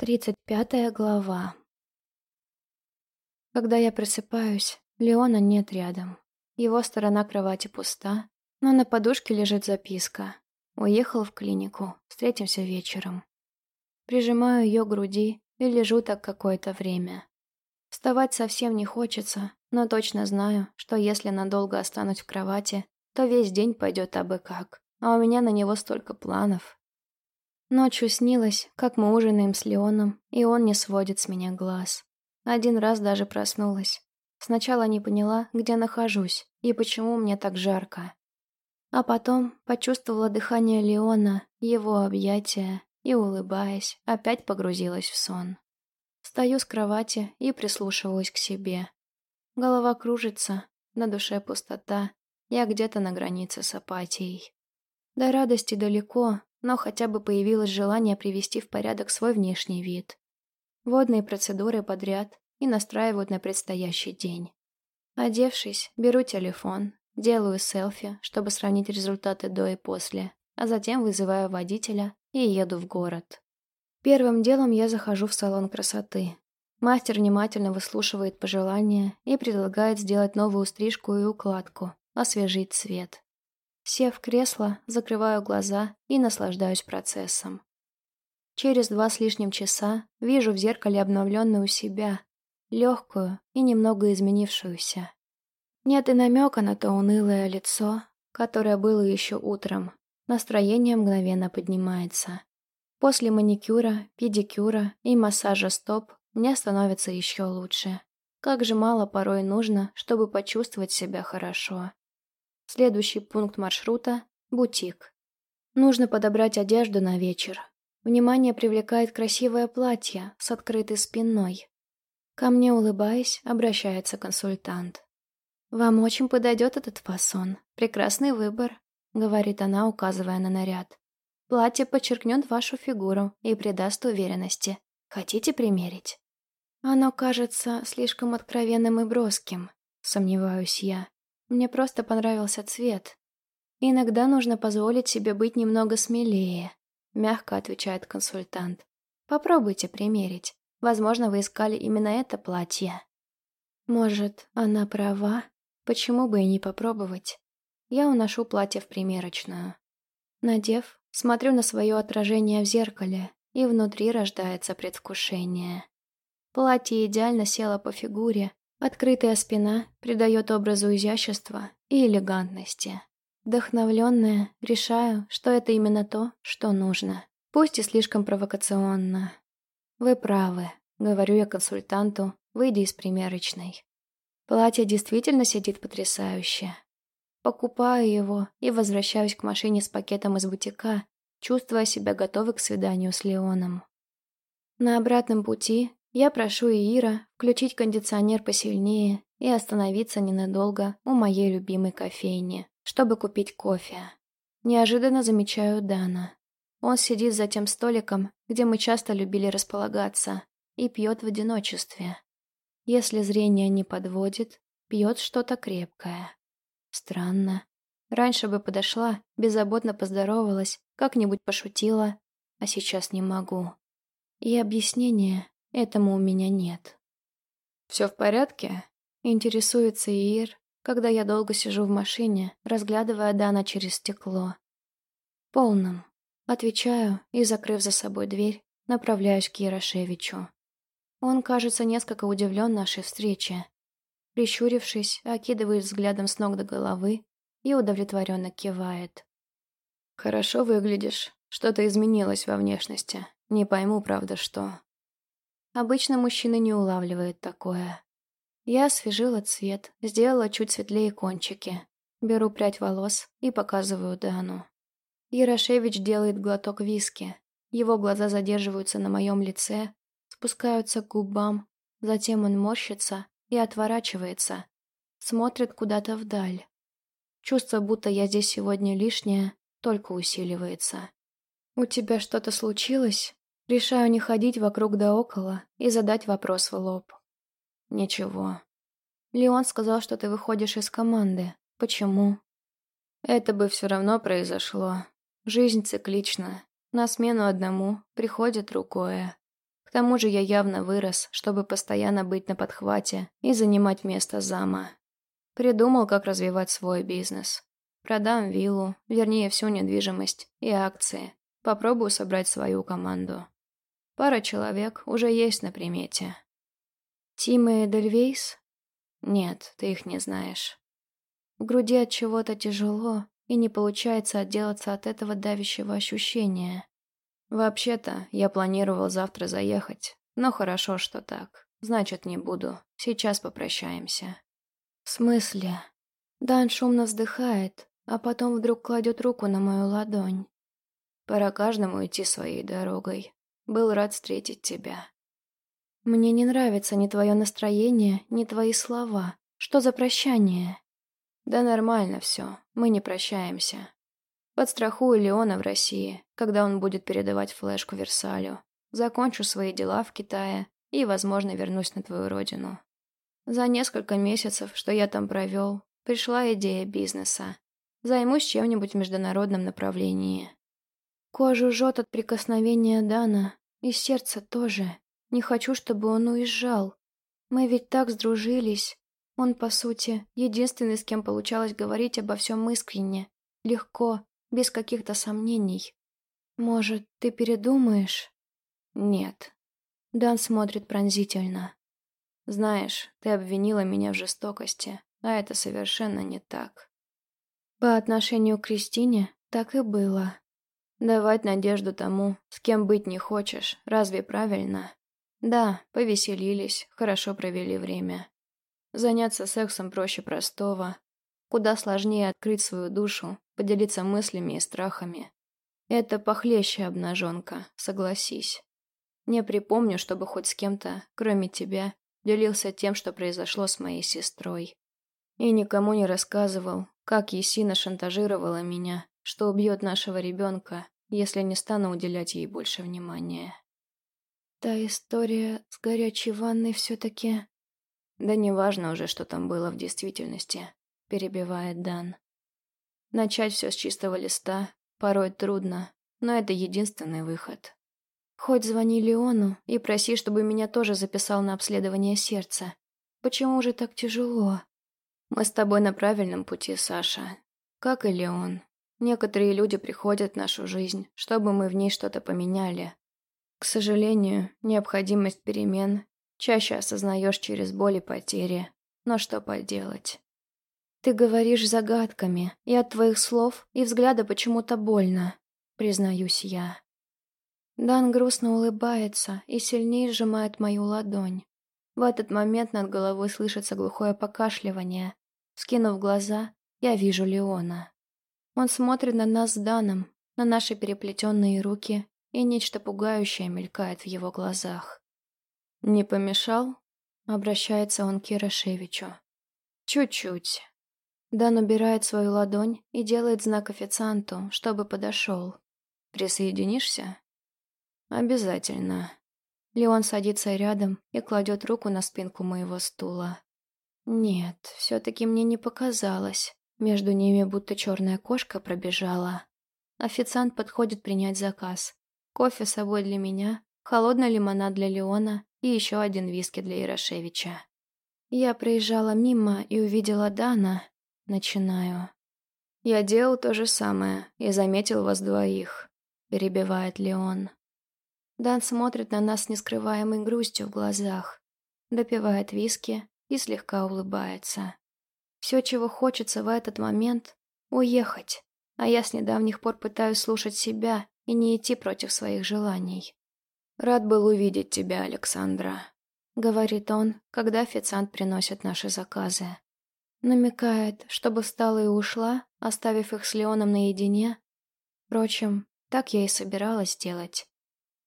Тридцать пятая глава. Когда я просыпаюсь, Леона нет рядом. Его сторона кровати пуста, но на подушке лежит записка. Уехал в клинику, встретимся вечером. Прижимаю ее к груди и лежу так какое-то время. Вставать совсем не хочется, но точно знаю, что если надолго останусь в кровати, то весь день пойдет абы как, а у меня на него столько планов. Ночью снилось, как мы ужинаем с Леоном, и он не сводит с меня глаз. Один раз даже проснулась. Сначала не поняла, где нахожусь и почему мне так жарко. А потом почувствовала дыхание Леона, его объятия, и, улыбаясь, опять погрузилась в сон. Стою с кровати и прислушиваюсь к себе. Голова кружится, на душе пустота, я где-то на границе с апатией. До радости далеко, но хотя бы появилось желание привести в порядок свой внешний вид. Водные процедуры подряд и настраивают на предстоящий день. Одевшись, беру телефон, делаю селфи, чтобы сравнить результаты до и после, а затем вызываю водителя и еду в город. Первым делом я захожу в салон красоты. Мастер внимательно выслушивает пожелания и предлагает сделать новую стрижку и укладку, освежить цвет. Сев в кресло, закрываю глаза и наслаждаюсь процессом. Через два с лишним часа вижу в зеркале обновленную себя, легкую и немного изменившуюся. Нет и намека на то унылое лицо, которое было еще утром. Настроение мгновенно поднимается. После маникюра, педикюра и массажа стоп мне становится еще лучше. Как же мало порой нужно, чтобы почувствовать себя хорошо. Следующий пункт маршрута – бутик. Нужно подобрать одежду на вечер. Внимание привлекает красивое платье с открытой спиной. Ко мне, улыбаясь, обращается консультант. «Вам очень подойдет этот фасон. Прекрасный выбор», — говорит она, указывая на наряд. «Платье подчеркнет вашу фигуру и придаст уверенности. Хотите примерить?» Оно кажется слишком откровенным и броским, сомневаюсь я. Мне просто понравился цвет. Иногда нужно позволить себе быть немного смелее, мягко отвечает консультант. Попробуйте примерить. Возможно, вы искали именно это платье. Может, она права? Почему бы и не попробовать? Я уношу платье в примерочную. Надев, смотрю на свое отражение в зеркале, и внутри рождается предвкушение. Платье идеально село по фигуре, Открытая спина придает образу изящества и элегантности. Вдохновленная, решаю, что это именно то, что нужно. Пусть и слишком провокационно. «Вы правы», — говорю я консультанту, выйдя из примерочной. Платье действительно сидит потрясающе. Покупаю его и возвращаюсь к машине с пакетом из бутика, чувствуя себя готовой к свиданию с Леоном. На обратном пути я прошу Иира включить кондиционер посильнее и остановиться ненадолго у моей любимой кофейни, чтобы купить кофе. Неожиданно замечаю Дана. Он сидит за тем столиком, где мы часто любили располагаться, и пьет в одиночестве. Если зрение не подводит, пьет что-то крепкое. Странно. Раньше бы подошла, беззаботно поздоровалась, как-нибудь пошутила, а сейчас не могу. И объяснение Этому у меня нет. «Все в порядке?» — интересуется Иир, когда я долго сижу в машине, разглядывая Дана через стекло. «Полным». Отвечаю и, закрыв за собой дверь, направляюсь к Ярошевичу. Он, кажется, несколько удивлен нашей встрече. Прищурившись, окидывает взглядом с ног до головы и удовлетворенно кивает. «Хорошо выглядишь. Что-то изменилось во внешности. Не пойму, правда, что...» Обычно мужчины не улавливают такое. Я освежила цвет, сделала чуть светлее кончики. Беру прядь волос и показываю Дану. Ярошевич делает глоток виски. Его глаза задерживаются на моем лице, спускаются к губам, затем он морщится и отворачивается, смотрит куда-то вдаль. Чувство, будто я здесь сегодня лишняя, только усиливается. «У тебя что-то случилось?» Решаю не ходить вокруг да около и задать вопрос в лоб. Ничего. Леон сказал, что ты выходишь из команды. Почему? Это бы все равно произошло. Жизнь циклична. На смену одному приходит другое. К тому же я явно вырос, чтобы постоянно быть на подхвате и занимать место зама. Придумал, как развивать свой бизнес. Продам виллу, вернее, всю недвижимость и акции. Попробую собрать свою команду. Пара человек уже есть на примете. Тим и Эдельвейс? Нет, ты их не знаешь. В груди от чего-то тяжело, и не получается отделаться от этого давящего ощущения. Вообще-то, я планировал завтра заехать, но хорошо, что так. Значит, не буду. Сейчас попрощаемся. В смысле? Дан шумно вздыхает, а потом вдруг кладет руку на мою ладонь. Пора каждому идти своей дорогой. Был рад встретить тебя. Мне не нравится ни твое настроение, ни твои слова. Что за прощание? Да нормально все, мы не прощаемся. Подстрахую Леона в России, когда он будет передавать флешку Версалю. Закончу свои дела в Китае и, возможно, вернусь на твою родину. За несколько месяцев, что я там провел, пришла идея бизнеса. Займусь чем-нибудь в международном направлении. Кожу жжет от прикосновения Дана, и сердце тоже. Не хочу, чтобы он уезжал. Мы ведь так сдружились. Он, по сути, единственный, с кем получалось говорить обо всем искренне, легко, без каких-то сомнений. Может, ты передумаешь? Нет. Дан смотрит пронзительно. Знаешь, ты обвинила меня в жестокости, а это совершенно не так. По отношению к Кристине так и было. Давать надежду тому, с кем быть не хочешь, разве правильно? Да, повеселились, хорошо провели время. Заняться сексом проще простого. Куда сложнее открыть свою душу, поделиться мыслями и страхами. Это похлеще обнаженка, согласись. Не припомню, чтобы хоть с кем-то, кроме тебя, делился тем, что произошло с моей сестрой. И никому не рассказывал, как Есина шантажировала меня, что убьет нашего ребенка, если не стану уделять ей больше внимания. Та история с горячей ванной все-таки... Да неважно уже, что там было в действительности, перебивает Дан. Начать все с чистого листа порой трудно, но это единственный выход. Хоть звони Леону и проси, чтобы меня тоже записал на обследование сердца. Почему же так тяжело? Мы с тобой на правильном пути, Саша. Как и Леон. Некоторые люди приходят в нашу жизнь, чтобы мы в ней что-то поменяли. К сожалению, необходимость перемен чаще осознаешь через боль и потери. Но что поделать? Ты говоришь загадками, и от твоих слов и взгляда почему-то больно, признаюсь я. Дан грустно улыбается и сильнее сжимает мою ладонь. В этот момент над головой слышится глухое покашливание. Скинув глаза, я вижу Леона. Он смотрит на нас с Даном, на наши переплетенные руки, и нечто пугающее мелькает в его глазах. «Не помешал?» — обращается он к Кирошевичу. «Чуть-чуть. Дан убирает свою ладонь и делает знак официанту, чтобы подошел. «Присоединишься?» «Обязательно». Леон садится рядом и кладет руку на спинку моего стула. Нет, все-таки мне не показалось. Между ними будто черная кошка пробежала. Официант подходит принять заказ. Кофе с собой для меня, холодный лимонад для Леона и еще один виски для Ярошевича. Я проезжала мимо и увидела Дана, Начинаю. «Я делал то же самое и заметил вас двоих», — перебивает Леон. Дан смотрит на нас с нескрываемой грустью в глазах, допивает виски и слегка улыбается. Все, чего хочется в этот момент — уехать, а я с недавних пор пытаюсь слушать себя и не идти против своих желаний. «Рад был увидеть тебя, Александра», — говорит он, когда официант приносит наши заказы. Намекает, чтобы встала и ушла, оставив их с Леоном наедине. Впрочем, так я и собиралась сделать.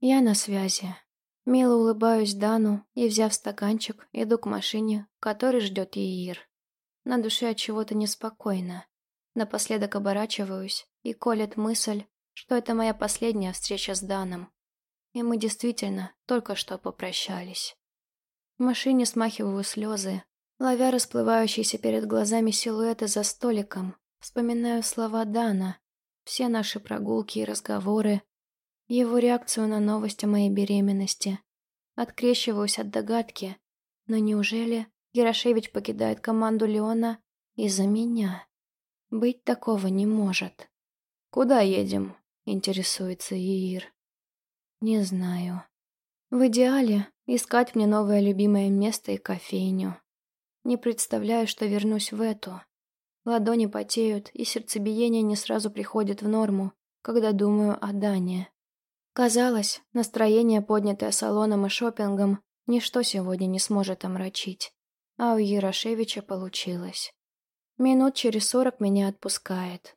Я на связи. Мило улыбаюсь Дану и, взяв стаканчик, иду к машине, который ждет Иир. На душе от чего-то неспокойно. Напоследок оборачиваюсь, и колет мысль, что это моя последняя встреча с Даном. И мы действительно только что попрощались. В машине смахиваю слезы, Ловя расплывающиеся перед глазами силуэты за столиком, вспоминаю слова Дана, все наши прогулки и разговоры, его реакцию на новость о моей беременности, открещиваюсь от догадки. Но неужели Ярошевич покидает команду Леона из-за меня? Быть такого не может. «Куда едем?» — интересуется Иир. «Не знаю. В идеале искать мне новое любимое место и кофейню. Не представляю, что вернусь в эту. Ладони потеют, и сердцебиение не сразу приходит в норму, когда думаю о Дане. Казалось, настроение, поднятое салоном и шопингом, ничто сегодня не сможет омрачить. А у Ярошевича получилось. Минут через сорок меня отпускает.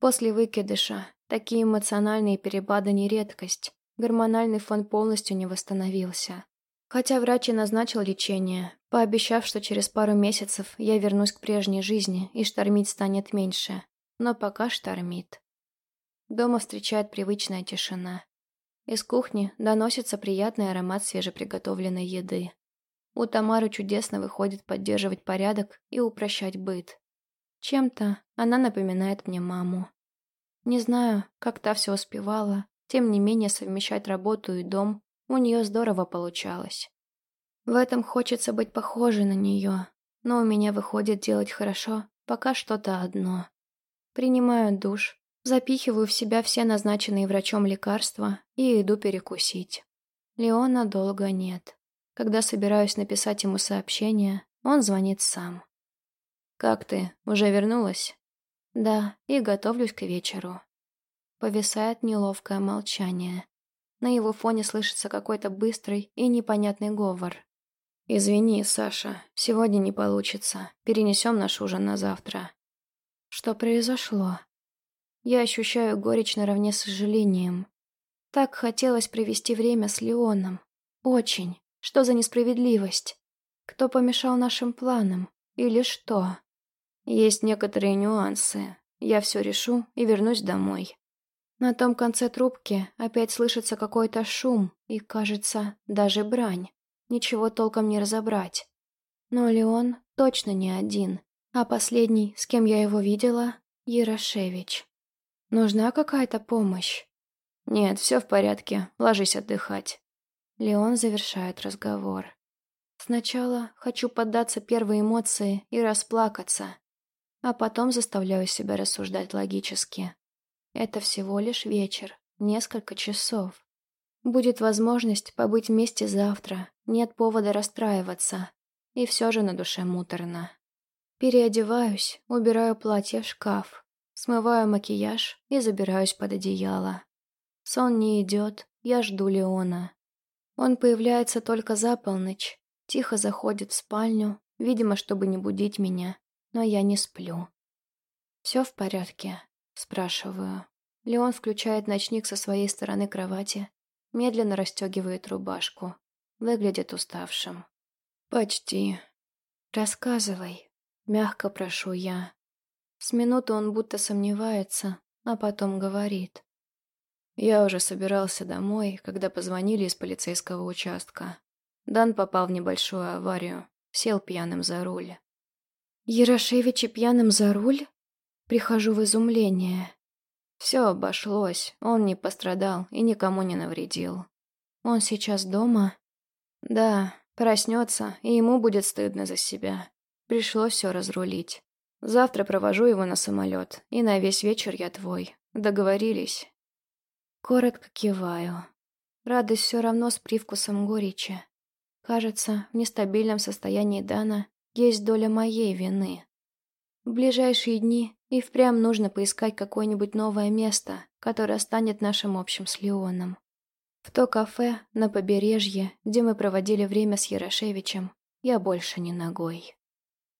После выкидыша такие эмоциональные перепады не редкость. Гормональный фон полностью не восстановился. Хотя врач и назначил лечение, пообещав, что через пару месяцев я вернусь к прежней жизни и штормить станет меньше. Но пока штормит. Дома встречает привычная тишина. Из кухни доносится приятный аромат свежеприготовленной еды. У Тамары чудесно выходит поддерживать порядок и упрощать быт. Чем-то она напоминает мне маму. Не знаю, как та все успевала, тем не менее, совмещать работу и дом у нее здорово получалось. В этом хочется быть похожей на нее, но у меня выходит делать хорошо пока что-то одно. Принимаю душ, запихиваю в себя все назначенные врачом лекарства и иду перекусить. Леона долго нет. Когда собираюсь написать ему сообщение, он звонит сам. «Как ты? Уже вернулась?» «Да, и готовлюсь к вечеру». Повисает неловкое молчание. На его фоне слышится какой-то быстрый и непонятный говор. «Извини, Саша, сегодня не получится. Перенесем наш ужин на завтра». Что произошло? Я ощущаю горечь наравне с сожалением. Так хотелось провести время с Леоном. Очень. Что за несправедливость? Кто помешал нашим планам? Или что? Есть некоторые нюансы. Я все решу и вернусь домой. На том конце трубки опять слышится какой-то шум и, кажется, даже брань. Ничего толком не разобрать. Но Леон точно не один, а последний, с кем я его видела, Ярошевич. Нужна какая-то помощь? Нет, все в порядке, ложись отдыхать. Леон завершает разговор. Сначала хочу поддаться первой эмоции и расплакаться, а потом заставляю себя рассуждать логически. Это всего лишь вечер, несколько часов. Будет возможность побыть вместе завтра, нет повода расстраиваться. И все же на душе муторно. Переодеваюсь, убираю платье в шкаф, смываю макияж и забираюсь под одеяло. Сон не идет, я жду Леона. Он появляется только за полночь, тихо заходит в спальню, видимо, чтобы не будить меня, но я не сплю. «Все в порядке?» Спрашиваю. Леон включает ночник со своей стороны кровати, медленно расстегивает рубашку. Выглядит уставшим. «Почти». «Рассказывай», — мягко прошу я. С минуты он будто сомневается, а потом говорит. Я уже собирался домой, когда позвонили из полицейского участка. Дан попал в небольшую аварию, сел пьяным за руль. «Ярошевичи пьяным за руль?» Прихожу в изумление. Все обошлось, он не пострадал и никому не навредил. Он сейчас дома? Да, проснется, и ему будет стыдно за себя. Пришлось все разрулить. Завтра провожу его на самолет, и на весь вечер я твой. Договорились? Коротко киваю. Радость все равно с привкусом горечи. Кажется, в нестабильном состоянии Дана есть доля моей вины. В ближайшие дни и впрямь нужно поискать какое-нибудь новое место, которое станет нашим общим с Леоном. В то кафе на побережье, где мы проводили время с Ярошевичем, я больше не ногой.